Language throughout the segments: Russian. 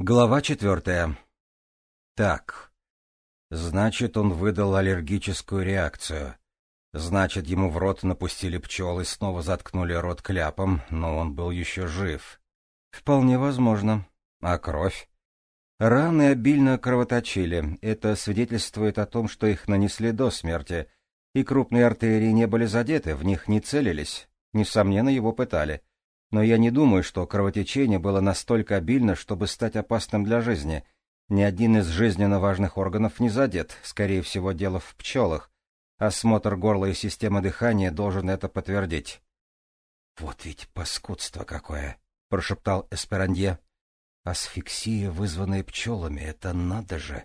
Глава четвертая. Так. Значит, он выдал аллергическую реакцию. Значит, ему в рот напустили пчелы, снова заткнули рот кляпом, но он был еще жив. Вполне возможно. А кровь? Раны обильно кровоточили. Это свидетельствует о том, что их нанесли до смерти, и крупные артерии не были задеты, в них не целились. Несомненно, его пытали. Но я не думаю, что кровотечение было настолько обильно, чтобы стать опасным для жизни. Ни один из жизненно важных органов не задет, скорее всего, дело в пчелах. Осмотр горла и системы дыхания должен это подтвердить. — Вот ведь паскудство какое! — прошептал Эсперандье. — Асфиксия, вызванная пчелами, это надо же!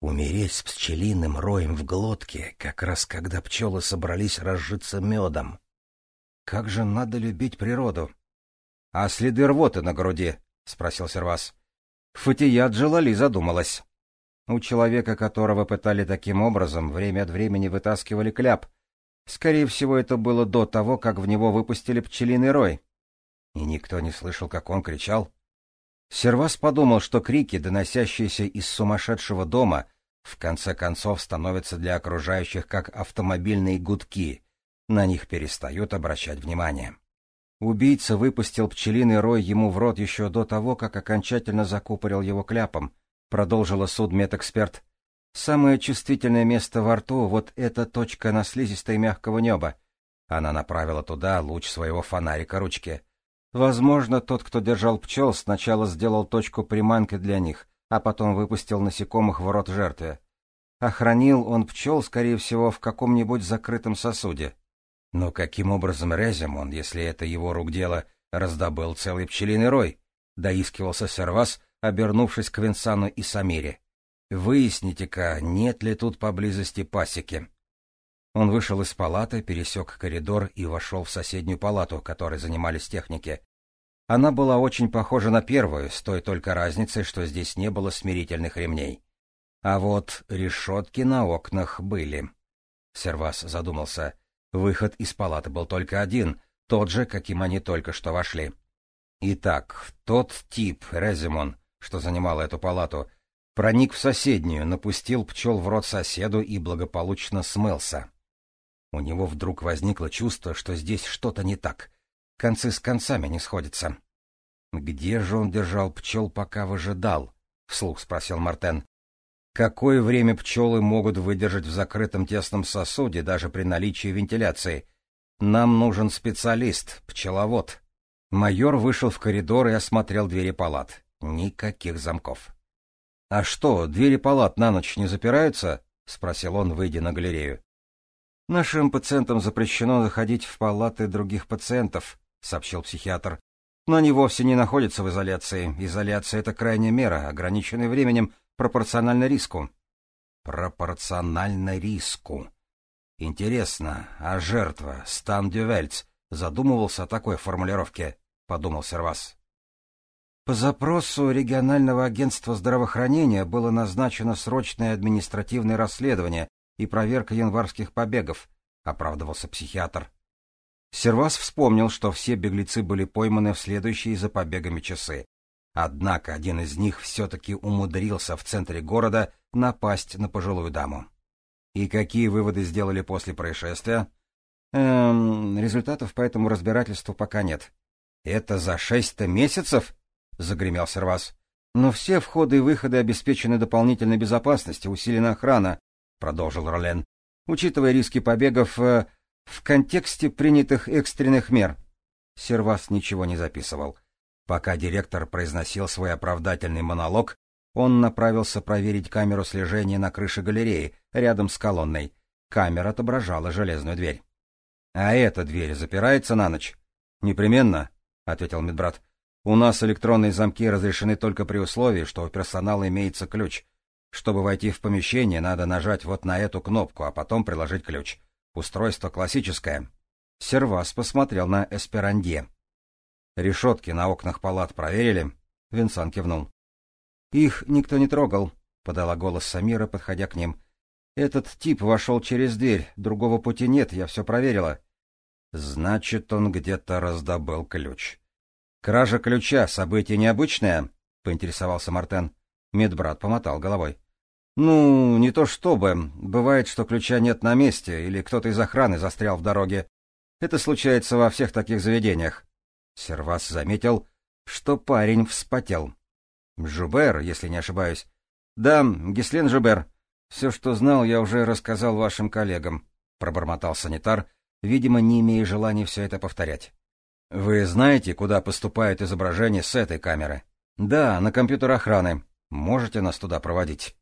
Умереть с пчелиным роем в глотке, как раз когда пчелы собрались разжиться медом. Как же надо любить природу! — А следы рвоты на груди? — спросил Сервас. Фатия Джалали задумалась. У человека, которого пытали таким образом, время от времени вытаскивали кляп. Скорее всего, это было до того, как в него выпустили пчелиный рой. И никто не слышал, как он кричал. Сервас подумал, что крики, доносящиеся из сумасшедшего дома, в конце концов становятся для окружающих как автомобильные гудки. На них перестают обращать внимание. Убийца выпустил пчелиный рой ему в рот еще до того, как окончательно закупорил его кляпом, продолжила судмедэксперт. Самое чувствительное место во рту — вот эта точка на слизистой мягкого неба. Она направила туда луч своего фонарика ручки. Возможно, тот, кто держал пчел, сначала сделал точку приманкой для них, а потом выпустил насекомых в рот жертве. Охранил он пчел, скорее всего, в каком-нибудь закрытом сосуде. Но каким образом Резимон, если это его рук дело, раздобыл целый пчелиный рой? Доискивался Сервас, обернувшись к Винсану и Самире. «Выясните-ка, нет ли тут поблизости пасеки?» Он вышел из палаты, пересек коридор и вошел в соседнюю палату, которой занимались техники. Она была очень похожа на первую, с той только разницей, что здесь не было смирительных ремней. А вот решетки на окнах были. Сервас задумался. Выход из палаты был только один, тот же, каким они только что вошли. Итак, тот тип, Резимон, что занимал эту палату, проник в соседнюю, напустил пчел в рот соседу и благополучно смылся. У него вдруг возникло чувство, что здесь что-то не так. Концы с концами не сходятся. «Где же он держал пчел, пока выжидал?» — вслух спросил Мартен. Какое время пчелы могут выдержать в закрытом тесном сосуде даже при наличии вентиляции? Нам нужен специалист, пчеловод. Майор вышел в коридор и осмотрел двери палат. Никаких замков. — А что, двери палат на ночь не запираются? — спросил он, выйдя на галерею. — Нашим пациентам запрещено заходить в палаты других пациентов, — сообщил психиатр. Но они вовсе не находятся в изоляции. Изоляция — это крайняя мера, ограниченная временем, пропорционально риску. Пропорционально риску. Интересно, а жертва, Стан Дювельц, задумывался о такой формулировке, подумал Сервас. По запросу регионального агентства здравоохранения было назначено срочное административное расследование и проверка январских побегов, оправдывался психиатр. Сервас вспомнил, что все беглецы были пойманы в следующие за побегами часы, Однако один из них все-таки умудрился в центре города напасть на пожилую даму. И какие выводы сделали после происшествия? Эм, результатов по этому разбирательству пока нет. Это за шесть-то месяцев? Загремел Сервас. Но все входы и выходы обеспечены дополнительной безопасностью, усилена охрана, продолжил Ролен, учитывая риски побегов э, в контексте принятых экстренных мер. Сервас ничего не записывал. Пока директор произносил свой оправдательный монолог, он направился проверить камеру слежения на крыше галереи, рядом с колонной. Камера отображала железную дверь. — А эта дверь запирается на ночь? — Непременно, — ответил медбрат. — У нас электронные замки разрешены только при условии, что у персонала имеется ключ. Чтобы войти в помещение, надо нажать вот на эту кнопку, а потом приложить ключ. Устройство классическое. Сервас посмотрел на Эсперандье. Решетки на окнах палат проверили? Винсан кивнул. Их никто не трогал, подала голос Самира, подходя к ним. Этот тип вошел через дверь, другого пути нет, я все проверила. Значит, он где-то раздобыл ключ. Кража ключа — событие необычное? — поинтересовался Мартен. Медбрат помотал головой. «Ну, не то чтобы. Бывает, что ключа нет на месте, или кто-то из охраны застрял в дороге. Это случается во всех таких заведениях». Сервас заметил, что парень вспотел. «Жубер, если не ошибаюсь». «Да, Гислен Жубер. Все, что знал, я уже рассказал вашим коллегам», — пробормотал санитар, видимо, не имея желания все это повторять. «Вы знаете, куда поступает изображение с этой камеры?» «Да, на компьютер охраны. Можете нас туда проводить?»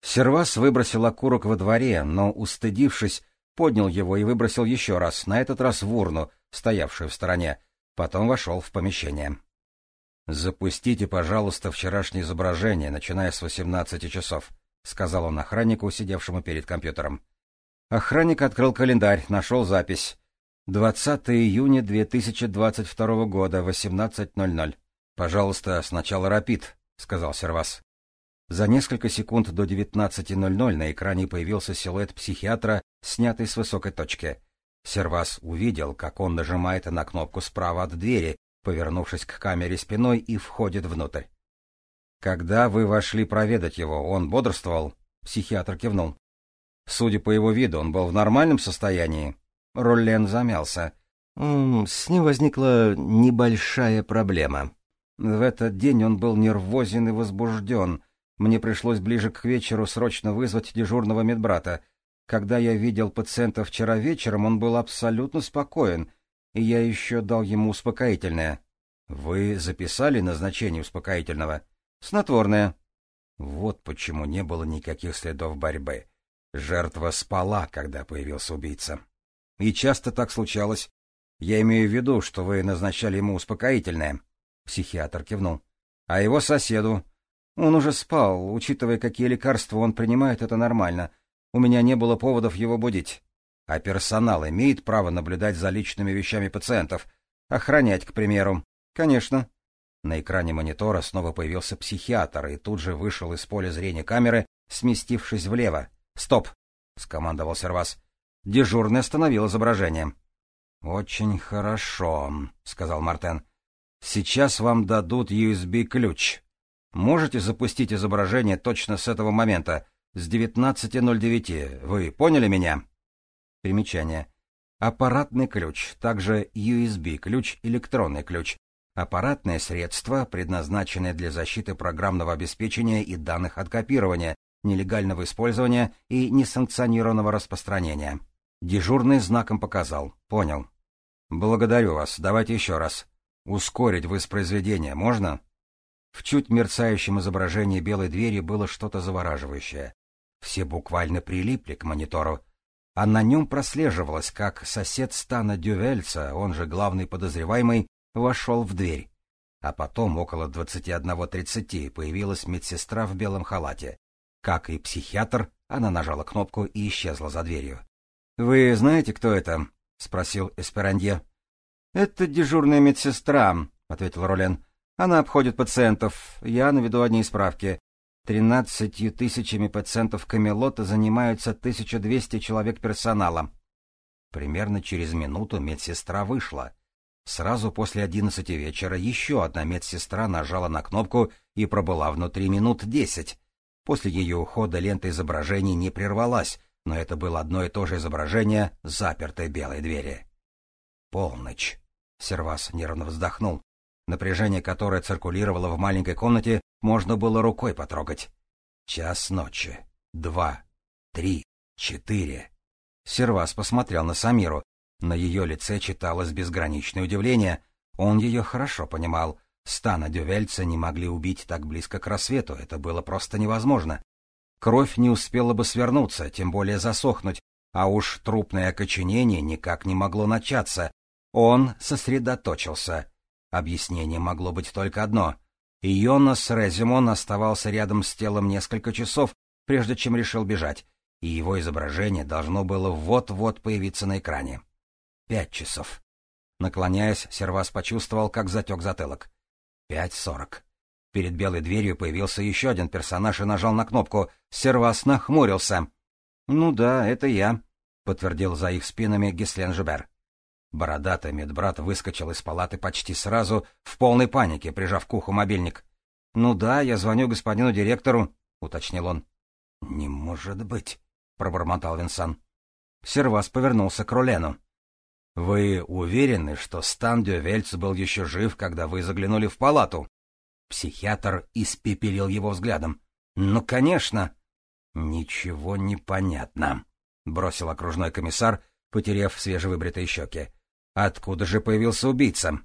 Сервас выбросил окурок во дворе, но, устыдившись, поднял его и выбросил еще раз, на этот раз в урну, стоявшую в стороне, потом вошел в помещение. «Запустите, пожалуйста, вчерашнее изображение, начиная с 18 часов», — сказал он охраннику, сидевшему перед компьютером. Охранник открыл календарь, нашел запись. 20 июня 2022 года, 18.00. «Пожалуйста, сначала рапид», — сказал Сервас. За несколько секунд до 19.00 на экране появился силуэт психиатра, снятый с высокой точки. Сервас увидел, как он нажимает на кнопку справа от двери, повернувшись к камере спиной и входит внутрь. «Когда вы вошли проведать его, он бодрствовал?» Психиатр кивнул. Судя по его виду, он был в нормальном состоянии. Роллен замялся. С ним возникла небольшая проблема. В этот день он был нервозен и возбужден. Мне пришлось ближе к вечеру срочно вызвать дежурного медбрата. Когда я видел пациента вчера вечером, он был абсолютно спокоен, и я еще дал ему успокоительное. Вы записали назначение успокоительного? Снотворное. Вот почему не было никаких следов борьбы. Жертва спала, когда появился убийца. И часто так случалось. Я имею в виду, что вы назначали ему успокоительное. Психиатр кивнул. А его соседу? Он уже спал. Учитывая, какие лекарства он принимает, это нормально. У меня не было поводов его будить. А персонал имеет право наблюдать за личными вещами пациентов. Охранять, к примеру. Конечно. На экране монитора снова появился психиатр и тут же вышел из поля зрения камеры, сместившись влево. «Стоп!» — скомандовал Сервас. Дежурный остановил изображение. «Очень хорошо», — сказал Мартен. «Сейчас вам дадут USB-ключ. Можете запустить изображение точно с этого момента, с 19.09. Вы поняли меня?» Примечание. Аппаратный ключ, также USB-ключ, электронный ключ. Аппаратное средство, предназначенное для защиты программного обеспечения и данных от копирования, нелегального использования и несанкционированного распространения. Дежурный знаком показал. Понял. Благодарю вас. Давайте еще раз. Ускорить воспроизведение можно? В чуть мерцающем изображении белой двери было что-то завораживающее. Все буквально прилипли к монитору, а на нем прослеживалось, как сосед Стана Дювельца, он же главный подозреваемый, вошел в дверь. А потом, около двадцати одного тридцати, появилась медсестра в белом халате. Как и психиатр, она нажала кнопку и исчезла за дверью. — Вы знаете, кто это? — спросил Эсперанье. — Это дежурная медсестра, — ответил Ролен. — Она обходит пациентов. Я наведу одни справки. Тринадцатью тысячами пациентов Камелота занимаются 1200 человек персонала. Примерно через минуту медсестра вышла. Сразу после одиннадцати вечера еще одна медсестра нажала на кнопку и пробыла внутри минут десять. После ее ухода лента изображений не прервалась, но это было одно и то же изображение запертой белой двери. Полночь. Сервас нервно вздохнул. Напряжение, которое циркулировало в маленькой комнате, можно было рукой потрогать. Час ночи. Два. Три. Четыре. Сервас посмотрел на Самиру. На ее лице читалось безграничное удивление. Он ее хорошо понимал. Стана Дювельца не могли убить так близко к рассвету, это было просто невозможно. Кровь не успела бы свернуться, тем более засохнуть, а уж трупное окоченение никак не могло начаться. Он сосредоточился. Объяснение могло быть только одно. Йонас Резимон оставался рядом с телом несколько часов, прежде чем решил бежать, и его изображение должно было вот-вот появиться на экране. Пять часов. Наклоняясь, Сервас почувствовал, как затек затылок. Пять сорок. Перед белой дверью появился еще один персонаж и нажал на кнопку. Сервас нахмурился. — Ну да, это я, — подтвердил за их спинами Гислен Жубер. Бородатый медбрат выскочил из палаты почти сразу, в полной панике, прижав к уху мобильник. Ну да, я звоню господину директору, — уточнил он. — Не может быть, — пробормотал Винсан. Сервас повернулся к Рулену. — Вы уверены, что Стан Дювельц был еще жив, когда вы заглянули в палату? Психиатр испепелил его взглядом. — Ну, конечно. — Ничего не понятно, — бросил окружной комиссар, потеряв свежевыбритые щеки. — Откуда же появился убийца?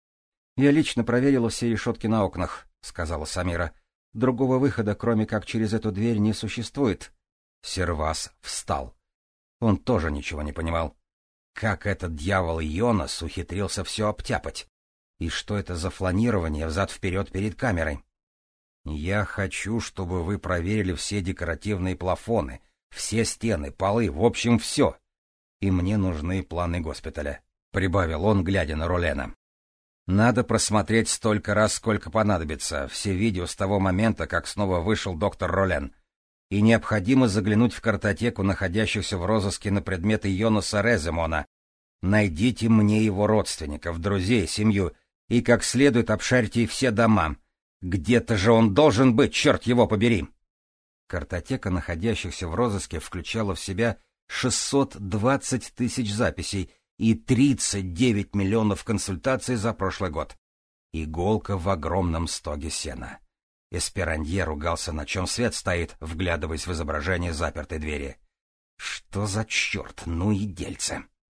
— Я лично проверила все решетки на окнах, — сказала Самира. — Другого выхода, кроме как через эту дверь, не существует. Сервас встал. Он тоже ничего не понимал. Как этот дьявол Йонас ухитрился все обтяпать? И что это за фланирование взад-вперед перед камерой? Я хочу, чтобы вы проверили все декоративные плафоны, все стены, полы, в общем, все. И мне нужны планы госпиталя, — прибавил он, глядя на Рулена. Надо просмотреть столько раз, сколько понадобится, все видео с того момента, как снова вышел доктор Ролен. И необходимо заглянуть в картотеку, находящуюся в розыске на предметы Йонаса Реземона. Найдите мне его родственников, друзей, семью, и как следует обшарьте все дома. Где-то же он должен быть, черт его побери! Картотека находящихся в розыске включала в себя 620 тысяч записей и 39 миллионов консультаций за прошлый год. Иголка в огромном стоге сена. Эсперанье ругался, на чем свет стоит, вглядываясь в изображение запертой двери. Что за черт, ну и дельце!